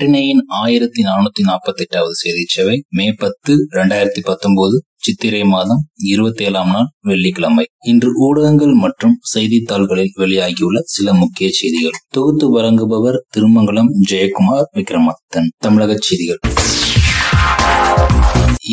நட்டினையின் ஆயிரத்தி நானூத்தி நாற்பத்தி எட்டாவது செய்தி சேவை மே பத்து இரண்டாயிரத்தி பத்தொன்பது சித்திரை மாதம் இருபத்தி ஏழாம் நாள் வெள்ளிக்கிழமை. இன்று ஊடகங்கள் மற்றும் செய்தித்தாள்களில் வெளியாகியுள்ள சில முக்கிய செய்திகள். தொகுத்து வழங்குபவர் திருமங்கலம் ஜெயக்குமார் விக்ரமாதித்தன். தமிழக செய்திகள்.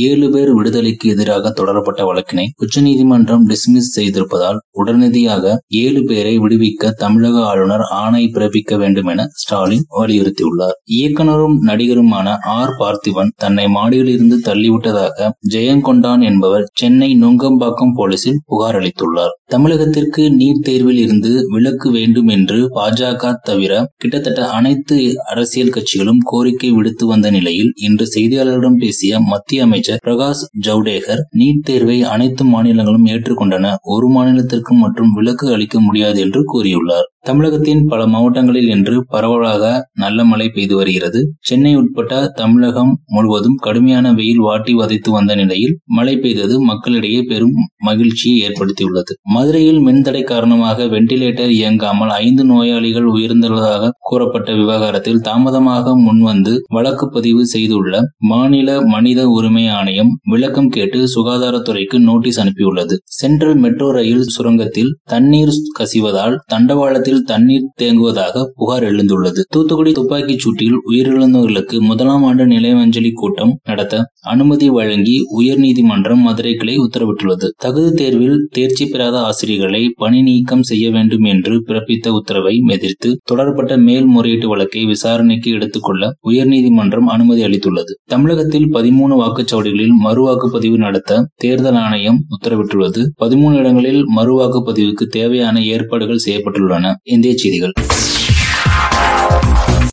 ஏழு பேர் விடுதலைக்கு எதிராக தொடரப்பட்ட வழக்கினை உச்சநீதிமன்றம் டிஸ்மிஸ் செய்திருப்பதால் உடனடியாக ஏழு பேரை விடுவிக்க தமிழக ஆளுநர் ஆணை பிறப்பிக்க வேண்டும் என ஸ்டாலின் வலியுறுத்தியுள்ளார். இயக்குனரும் நடிகருமான ஆர் பார்த்திபன் தன்னை மாடியில் இருந்து தள்ளிவிட்டதாக ஜெயங்கொண்டான் என்பவர் சென்னை நுங்கம்பாக்கம் போலீசில் புகார் அளித்துள்ளார். தமிழகத்திற்கு நீட் தேர்வில் இருந்து விலக்கு வேண்டும் என்று பாஜக தவிர கிட்டத்தட்ட அனைத்து அரசியல் கட்சிகளும் கோரிக்கை விடுத்து வந்த நிலையில் இன்று செய்தியாளர்களிடம் பேசிய மத்திய அமைச்சர் பிரகாஷ் ஜவ்டேகர் நீட் தேர்வை அனைத்து மாநிலங்களும் ஏற்றுக்கொண்டன. ஒரு மாநிலத்திற்கு மற்றும் விலக்கு அளிக்க முடியாது என்று கூறியுள்ளார். தமிழகத்தின் பல மாவட்டங்களில் இன்று பரவலாக நல்ல மழை பெய்து வருகிறது. சென்னை உட்பட்ட தமிழகம் முழுவதும் கடுமையான வெயில் வாட்டி வதைத்து வந்த நிலையில் மழை பெய்தது மக்களிடையே பெரும் மகிழ்ச்சியை ஏற்படுத்தியுள்ளது. மதுரையில் மின்தடை காரணமாக வெண்டிலேட்டர் இயங்காமல் ஐந்து நோயாளிகள் உயிர்ந்துள்ளதாக கூறப்பட்ட விவகாரத்தில் தாமதமாக முன்வந்து வழக்கு பதிவு செய்துள்ள மாநில மனித உரிமை ஆணையம் விளக்கம் கேட்டு சுகாதாரத்துறைக்கு நோட்டீஸ் அனுப்பியுள்ளது. சென்ட்ரல் மெட்ரோ ரயில் சுரங்கத்தில் தண்ணீர் கசிவதால் தண்டவாளத்தில் கிணற்றில் தண்ணீர் தேங்குவதாக புகார் எழுந்துள்ளது. தூத்துக்குடி துப்பாக்கிச் சூட்டில் உயிரிழந்தவர்களுக்கு முதலாம் ஆண்டு நிலையஞ்சலி கூட்டம் நடத்த அனுமதி வழங்கி உயர்நீதிமன்றம் மதுரை கிளை உத்தரவிட்டுள்ளது. தகுதி தேர்வில் தேர்ச்சி பெறாத ஆசிரியர்களை பணி நீக்கம் செய்ய வேண்டும் என்று பிறப்பித்த உத்தரவை எதிர்த்து தொடரப்பட்ட மேல்முறையீட்டு வழக்கை விசாரணைக்கு எடுத்துக்கொள்ள உயர்நீதிமன்றம் அனுமதி அளித்துள்ளது. தமிழகத்தில் பதிமூணு வாக்குச்சாவடிகளில் மறு வாக்குப்பதிவு நடத்த தேர்தல் ஆணையம் உத்தரவிட்டுள்ளது. பதிமூணு இடங்களில் மறு வாக்குப்பதிவுக்கு தேவையான ஏற்பாடுகள் செய்யப்பட்டுள்ளன. இந்திய செய்திகள்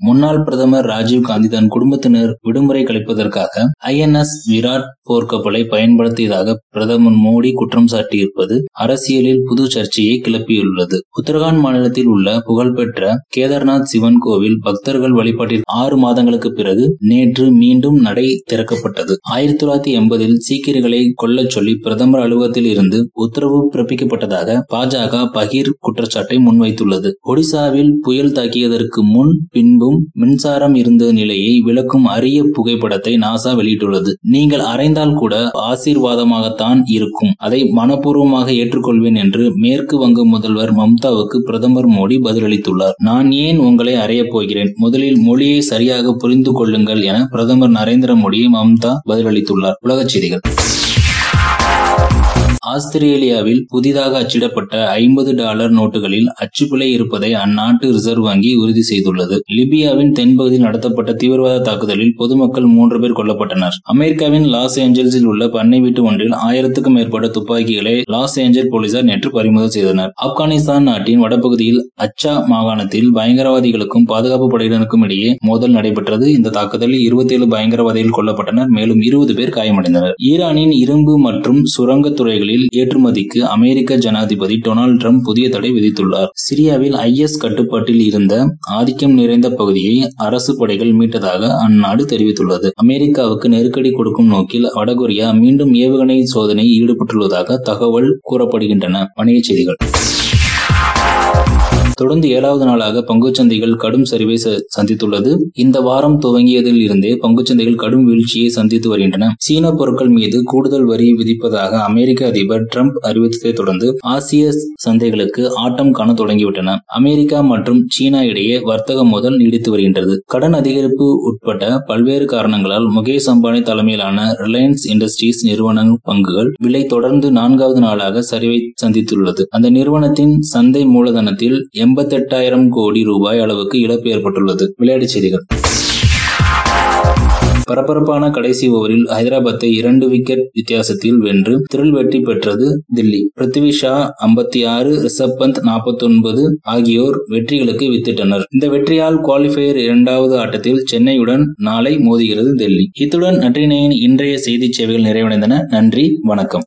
முன்னாள் பிரதமர் ராஜீவ் காந்தி தன் குடும்பத்தினர் விடுமுறை கழிப்பதற்காக ஐஎன்எஸ் விராட் போர்க்கப்பலை பயன்படுத்தியதாக பிரதமர் மோடி குற்றம் சாட்டியிருப்பது அரசியலில் புது சர்ச்சையை கிளப்பியுள்ளது. உத்தரகாண்ட் மாநிலத்தில் உள்ள புகழ்பெற்ற கேதார்நாத் சிவன் கோவில் பக்தர்கள் வழிபாட்டில் ஆறு மாதங்களுக்கு பிறகு நேற்று மீண்டும் நடை திறக்கப்பட்டது. ஆயிரத்தி தொள்ளாயிரத்தி எண்பதில் சீக்கியர்களை கொல்லச் சொல்லி பிரதமர் அலுவலகத்தில் இருந்து உத்தரவு பிறப்பிக்கப்பட்டதாக பாஜக பகீர் குற்றச்சாட்டை முன்வைத்துள்ளது. ஒடிசாவில் புயல் தாக்கியதற்கு முன் பின் பின்பும் மின்சாரம் இருந்த நிலையை விளக்கும் அரிய புகைப்படத்தை நாசா வெளியிட்டுள்ளது. நீங்கள் அரைந்தால் கூட ஆசீர்வாதமாகத்தான் இருக்கும். அதை மனப்பூர்வமாக ஏற்றுக்கொள்வேன் என்று மேற்கு வங்க முதல்வர் மம்தாவுக்கு பிரதமர் மோடி பதிலளித்துள்ளார். நான் ஏன் உங்களை அறையப் போகிறேன்? முதலில் மொழியை சரியாக புரிந்து கொள்ளுங்கள் என பிரதமர் நரேந்திர மோடியை மம்தா பதிலளித்துள்ளார். உலகச் செய்திகள். ஆஸ்திரேலியாவில் புதிதாக அச்சிடப்பட்ட ஐம்பது டாலர் நோட்டுகளில் அச்சுப்பிழை இருப்பதை அந்நாட்டு ரிசர்வ் வங்கி உறுதி செய்துள்ளது. லிபியாவின் தென்பகுதியில் நடத்தப்பட்ட தீவிரவாத தாக்குதலில் பொதுமக்கள் மூன்று பேர் கொல்லப்பட்டனர். அமெரிக்காவின் லாஸ் ஏஞ்சல்ஸில் உள்ள பண்ணை வீட்டு ஒன்றில் ஆயிரத்துக்கும் மேற்பட்ட துப்பாக்கிகளை லாஸ் ஏஞ்சல் போலீசார் நேற்று பறிமுதல் செய்தனர். ஆப்கானிஸ்தான் நாட்டின் வடபகுதியில் அச்சா மாகாணத்தில் பயங்கரவாதிகளுக்கும் பாதுகாப்பு படையினருக்கும் இடையே மோதல் நடைபெற்றது. இந்த தாக்குதலில் இருபத்தி ஏழு பயங்கரவாதிகள் கொல்லப்பட்டனர். மேலும் இருபது பேர் காயமடைந்தனர். ஈரானின் இரும்பு மற்றும் சுரங்கத் துறைகளில் பொருட்களில் ஏற்றுமதிக்கு அமெரிக்க ஜனாதிபதி டொனால்டு டிரம்ப் புதிய தடை விதித்துள்ளார். சிரியாவில் ஐஎஸ் கட்டுப்பாட்டில் இருந்த ஆதிக்கம் நிறைந்த பகுதியை அரசு படைகள் மீட்டதாக அந்நாடு தெரிவித்துள்ளது. அமெரிக்காவுக்கு நெருக்கடி கொடுக்கும் நோக்கில் வடகொரியா மீண்டும் ஏவுகணை சோதனையில் ஈடுபட்டுள்ளதாக தகவல் கூறப்படுகின்றன. வணிகச் செய்திகள். தொடர்ந்து ஏழாவது நாளாக பங்குச்சந்தைகள் கடும் சரிவை சந்தித்துள்ளது. இந்த வாரம் துவங்கியதில் இருந்தே பங்குச்சந்தைகள் கடும் வீழ்ச்சியை சந்தித்து வருகின்றன. சீன பொருட்கள் மீது கூடுதல் வரி விதிப்பதாக அமெரிக்க அதிபர் டிரம்ப் அறிவித்ததை தொடர்ந்து ஆசிய சந்தைகளுக்கு ஆட்டம் காண தொடங்கிவிட்டன. அமெரிக்கா மற்றும் சீனா இடையே வர்த்தக மோதல் நீடித்து வருகின்றது. கடன் அதிகரிப்பு உட்பட்ட பல்வேறு காரணங்களால் முகேஷ் அம்பானி தலைமையிலான ரிலையன்ஸ் இண்டஸ்ட்ரீஸ் நிறுவன பங்குகள் விலை தொடர்ந்து நான்காவது நாளாக சரிவை சந்தித்துள்ளது. அந்த நிறுவனத்தின் சந்தை மூலதனத்தில் எண்பத்தெட்டாயிரம் கோடி ரூபாய் அளவுக்கு இழப்பு ஏற்பட்டுள்ளது. விளையாட்டுச் செய்திகள். பரபரப்பான கடைசி ஓவரில் ஹைதராபாத்தை இரண்டு விக்கெட் வித்தியாசத்தில் வென்று திரில் வெற்றி பெற்றது தில்லி. பிருத்வி ஷா ஐம்பத்தி ஆறு ரிஷப் பந்த் நாற்பத்தி ஒன்பது ஆகியோர் வெற்றிகளுக்கு வித்திட்டனர். இந்த வெற்றியால் குவாலிஃபயர் இரண்டாவது ஆட்டத்தில் சென்னையுடன் நாளை மோதுகிறது டெல்லி இத்துடன் நன்றினையின் இன்றைய செய்தி சேவைகள் நிறைவடைந்தன. நன்றி வணக்கம்.